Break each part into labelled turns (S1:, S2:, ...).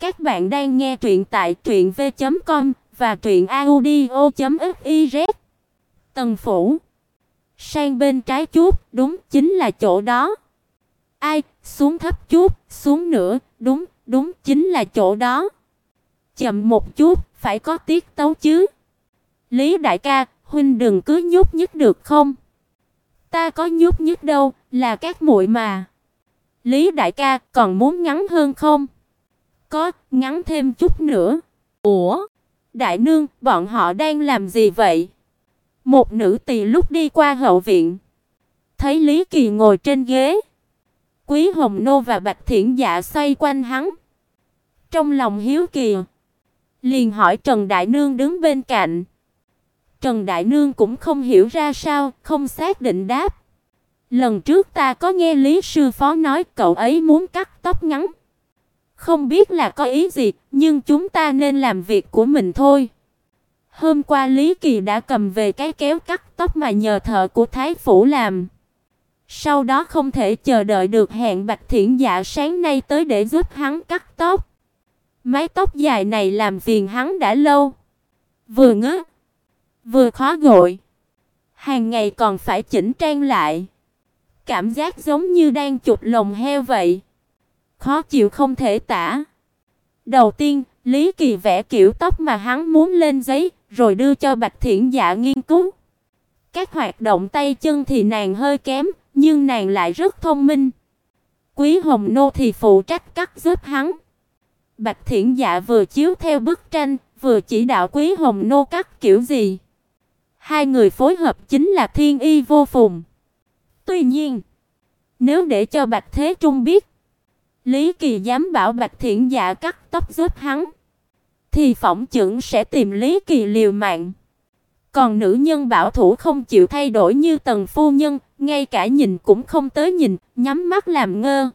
S1: Các bạn đang nghe truyện tại truyệnv.com và truyệnaudio.fiz. Tần phủ. Sang bên trái chút, đúng chính là chỗ đó. Ai, xuống thấp chút, xuống nữa, đúng, đúng chính là chỗ đó. Chậm một chút, phải có tiết tấu chứ. Lý đại ca, huynh đừng cứ nhúc nhích được không? Ta có nhúc nhích đâu, là các muội mà. Lý đại ca, còn muốn ngắn hơn không? Có, ngắn thêm chút nữa. Ủa? Đại nương, bọn họ đang làm gì vậy? Một nữ tỳ lúc đi qua hậu viện, thấy Lý Kỳ ngồi trên ghế, Quý Hồng Nô và Bạch Thiển Dạ xoay quanh hắn. Trong lòng hiếu kỳ, liền hỏi Trần Đại Nương đứng bên cạnh. Trần Đại Nương cũng không hiểu ra sao, không xác định đáp. Lần trước ta có nghe Lý sư phó nói cậu ấy muốn cắt tóc ngắn. Không biết là có ý gì, nhưng chúng ta nên làm việc của mình thôi. Hôm qua Lý Kỳ đã cầm về cái kéo cắt tóc mà nhờ thợ của thái phủ làm. Sau đó không thể chờ đợi được hẹn Bạch Thiển Dạ sáng nay tới để giúp hắn cắt tóc. Mái tóc dài này làm phiền hắn đã lâu. Vừa ngứa, vừa khó gội. Hàng ngày còn phải chỉnh trang lại. Cảm giác giống như đang chụp lồng heo vậy. Khó chịu không thể tả. Đầu tiên, Lý Kỳ vẽ kiểu tóc mà hắn muốn lên giấy, rồi đưa cho Bạch Thiển Dạ nghiên cứu. Các hoạt động tay chân thì nàng hơi kém, nhưng nàng lại rất thông minh. Quý Hồng Nô thì phụ trách cắt giúp hắn. Bạch Thiển Dạ vừa chiếu theo bức tranh, vừa chỉ đạo Quý Hồng Nô cắt kiểu gì. Hai người phối hợp chính là thiên y vô phùng. Tuy nhiên, nếu để cho Bạch Thế Trung biết, Lý Kỳ dám bảo Bạch Thiển Dạ cắt tóc giúp hắn, thì phỏng chừng sẽ tìm Lý Kỳ liều mạng. Còn nữ nhân bảo thủ không chịu thay đổi như Tần phu nhân, ngay cả nhìn cũng không tới nhìn, nhắm mắt làm ngơ.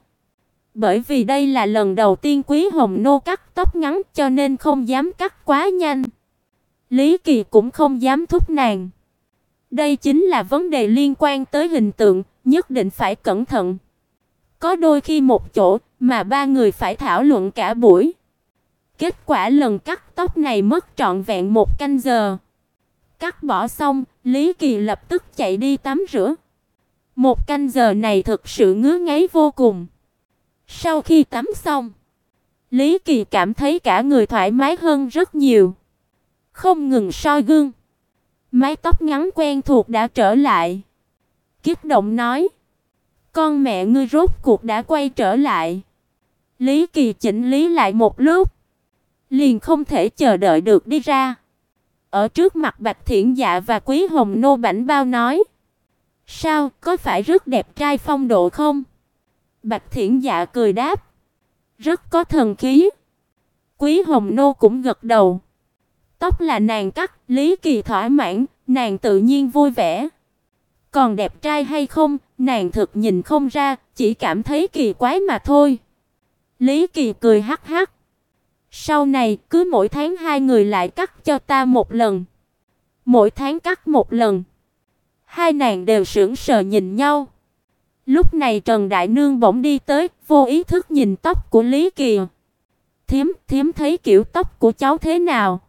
S1: Bởi vì đây là lần đầu tiên Quý Hồng Nô cắt tóc ngắn, cho nên không dám cắt quá nhanh. Lý Kỳ cũng không dám thúc nàng. Đây chính là vấn đề liên quan tới hình tượng, nhất định phải cẩn thận. Có đôi khi một chỗ mà ba người phải thảo luận cả buổi. Kết quả lần cắt tóc này mất trọn vẹn một canh giờ. Cắt bỏ xong, Lý Kỳ lập tức chạy đi tắm rửa. Một canh giờ này thực sự ngứa ngáy vô cùng. Sau khi tắm xong, Lý Kỳ cảm thấy cả người thoải mái hơn rất nhiều. Không ngừng soi gương. Mái tóc ngắn quen thuộc đã trở lại. Kiếp động nói: "Con mẹ ngươi rốt cuộc đã quay trở lại." Lý Kỳ chỉnh lý lại một lúc, liền không thể chờ đợi được đi ra. Ở trước mặt Bạch Thiển Dạ và Quý Hồng Nô bảnh bao nói: "Sao, có phải rất đẹp trai phong độ không?" Bạch Thiển Dạ cười đáp: "Rất có thần khí." Quý Hồng Nô cũng gật đầu. Tóc là nàng cắt, Lý Kỳ thỏa mãn, nàng tự nhiên vui vẻ. Còn đẹp trai hay không, nàng thực nhìn không ra, chỉ cảm thấy kỳ quái mà thôi. Lý Kỳ cười hắc hắc. Sau này, cứ mỗi tháng hai người lại cắt cho ta một lần. Mỗi tháng cắt một lần. Hai nàng đều sững sờ nhìn nhau. Lúc này Trần Đại Nương bỗng đi tới, vô ý thức nhìn tóc của Lý Kỳ. "Thím, thím thấy kiểu tóc của cháu thế nào?"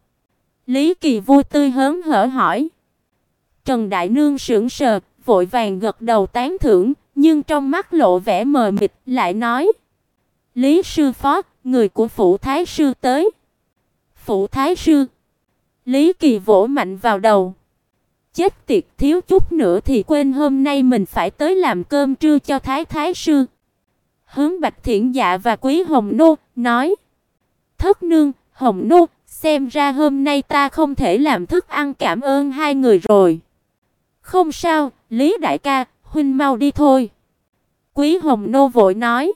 S1: Lý Kỳ vui tươi hớn hở hỏi. Trần Đại Nương sững sờ, vội vàng gật đầu tán thưởng, nhưng trong mắt lộ vẻ mờ mịt, lại nói: "Lý sư phó, người của phủ thái sư tới." "Phủ thái sư?" Lý Kỳ vỗ mạnh vào đầu. Chết tiệt, thiếu chút nữa thì quên hôm nay mình phải tới làm cơm trưa cho thái thái sư. Hướng Bạch Thiện Dạ và Quý Hồng Nô nói: "Thất nương, Hồng Nô, xem ra hôm nay ta không thể làm thức ăn cảm ơn hai người rồi." "Không sao, Lý đại ca, huynh mau đi thôi." Quý Hồng Nô vội nói.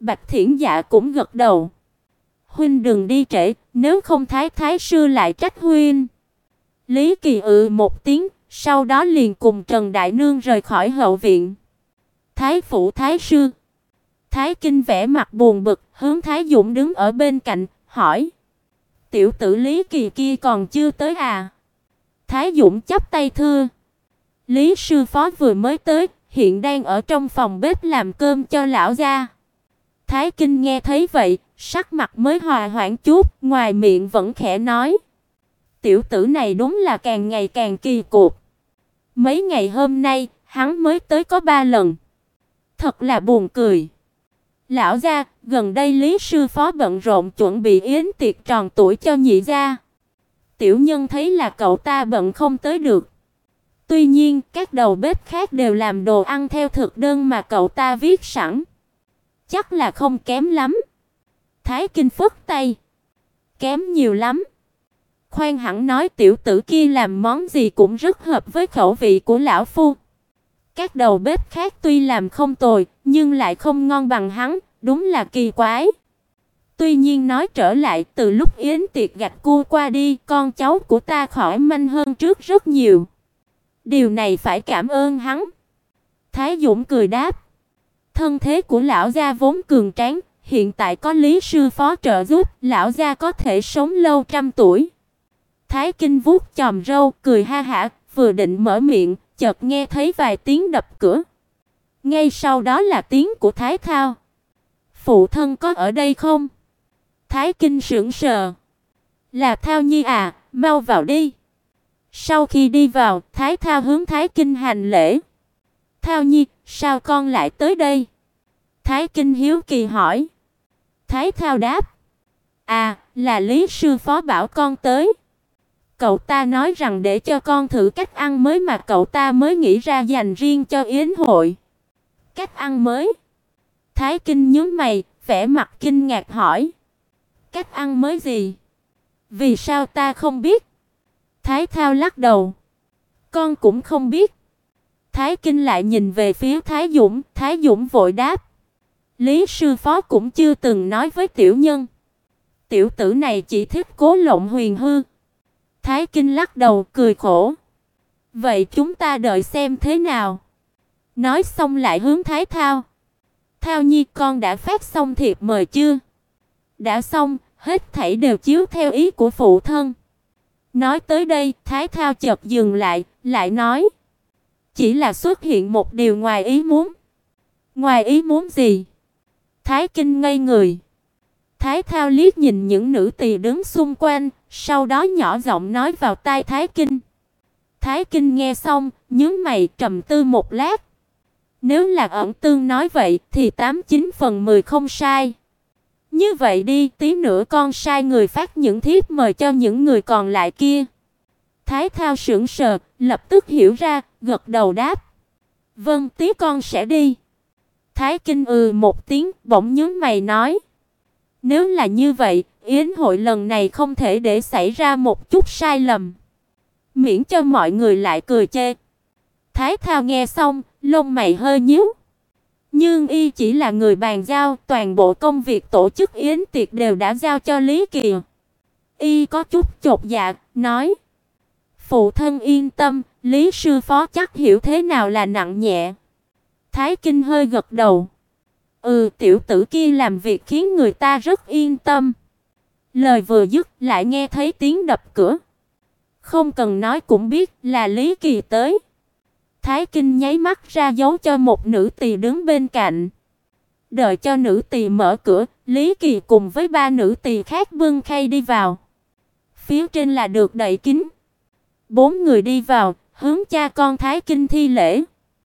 S1: Bạch Thiển Dạ cũng gật đầu. "Huynh đừng đi trễ, nếu không thái thái sư lại trách huynh." Lý Kỳ ừ một tiếng, sau đó liền cùng Trần Đại Nương rời khỏi hậu viện. Thái phủ thái sư. Thái Kinh vẻ mặt buồn bực, hướng Thái Dũng đứng ở bên cạnh, hỏi: "Tiểu tử Lý Kỳ kia còn chưa tới à?" Thái Dũng chắp tay thưa: "Lý sư phó vừa mới tới, hiện đang ở trong phòng bếp làm cơm cho lão gia." Thái Kinh nghe thấy vậy, sắc mặt mới hòa hoãn chút, ngoài miệng vẫn khẽ nói: "Tiểu tử này đúng là càng ngày càng kỳ cục. Mấy ngày hôm nay, hắn mới tới có ba lần. Thật là buồn cười." Lão gia, gần đây Lý sư phó bận rộn chuẩn bị yến tiệc tròn tuổi cho nhị gia. Tiểu nhân thấy là cậu ta bận không tới được. Tuy nhiên, các đầu bếp khác đều làm đồ ăn theo thực đơn mà cậu ta viết sẵn. Chắc là không kém lắm. Thái Kinh phất tay. Kém nhiều lắm. Khoan hẳn nói tiểu tử kia làm món gì cũng rất hợp với khẩu vị của lão phu. Các đầu bếp khác tuy làm không tồi, nhưng lại không ngon bằng hắn, đúng là kỳ quái. Tuy nhiên nói trở lại, từ lúc yến tiệc gạch cua qua đi, con cháu của ta khỏi manh hơn trước rất nhiều. Điều này phải cảm ơn hắn." Thái Dũng cười đáp. Thân thế của lão gia vốn cường tráng, hiện tại có Lý sư phó trợ giúp, lão gia có thể sống lâu trăm tuổi. Thái Kinh vuốt chòm râu, cười ha hả, vừa định mở miệng, chợt nghe thấy vài tiếng đập cửa. Ngay sau đó là tiếng của Thái Thao. "Phụ thân có ở đây không?" Thái Kinh sững sờ. "Là Thao Nhi à, mau vào đi." Sau khi đi vào, Thái Thao hướng Thái Kinh hành lễ. "Thao Nhi, sao con lại tới đây?" Thái Kinh hiếu kỳ hỏi. Thái Thao đáp: "À, là Lý sư phó bảo con tới." Cậu ta nói rằng để cho con thử cách ăn mới mà cậu ta mới nghĩ ra dành riêng cho yến hội. Cách ăn mới? Thái Kinh nhướng mày, vẻ mặt kinh ngạc hỏi. Cách ăn mới gì? Vì sao ta không biết? Thái Thao lắc đầu. Con cũng không biết. Thái Kinh lại nhìn về phía Thái Dũng, Thái Dũng vội đáp. Lý sư phó cũng chưa từng nói với tiểu nhân. Tiểu tử này chỉ thích cố lộng huyền hư. Thái Kinh lắc đầu cười khổ. Vậy chúng ta đợi xem thế nào. Nói xong lại hướng Thái Thao. Thao Nhi con đã phát xong thiệp mời chưa? Đã xong, hết thảy đều chiếu theo ý của phụ thân. Nói tới đây, Thái Thao chợt dừng lại, lại nói: "Chỉ là xuất hiện một điều ngoài ý muốn." "Ngoài ý muốn gì?" Thái Kinh ngây người. Thái Thao liếc nhìn những nữ tỳ đứng xung quanh, sau đó nhỏ giọng nói vào tai Thái Kinh. Thái Kinh nghe xong, nhướng mày trầm tư một lát. Nếu là ẩn tương nói vậy thì 89 phần 10 không sai. Như vậy đi, tí nữa con sai người phát những thiếp mời cho những người còn lại kia. Thái Thao sững sờ, lập tức hiểu ra, gật đầu đáp. Vâng, tí con sẽ đi. Thái Kinh ừ một tiếng, bỗng nhướng mày nói. Nếu là như vậy, yến hội lần này không thể để xảy ra một chút sai lầm. Miễn cho mọi người lại cười chê. Thái Thao nghe xong, lông mày hơi nhíu. Nhưng y chỉ là người bàn giao, toàn bộ công việc tổ chức yến tiệc đều đã giao cho Lý Kỳ. Y có chút chột dạ, nói: "Phụ thân yên tâm, Lý sư phó chắc hiểu thế nào là nặng nhẹ." Thái Kinh hơi gật đầu. "Ừ, tiểu tử kia làm việc khiến người ta rất yên tâm." Lời vừa dứt, lại nghe thấy tiếng đập cửa. Không cần nói cũng biết là Lý Kỳ tới. Thái Kinh nháy mắt ra dấu cho một nữ tỳ đứng bên cạnh. Đợi cho nữ tỳ mở cửa, Lý Kỳ cùng với ba nữ tỳ khác bưng khay đi vào. Phía trên là được đậy kín. Bốn người đi vào, hướng cha con Thái Kinh thi lễ.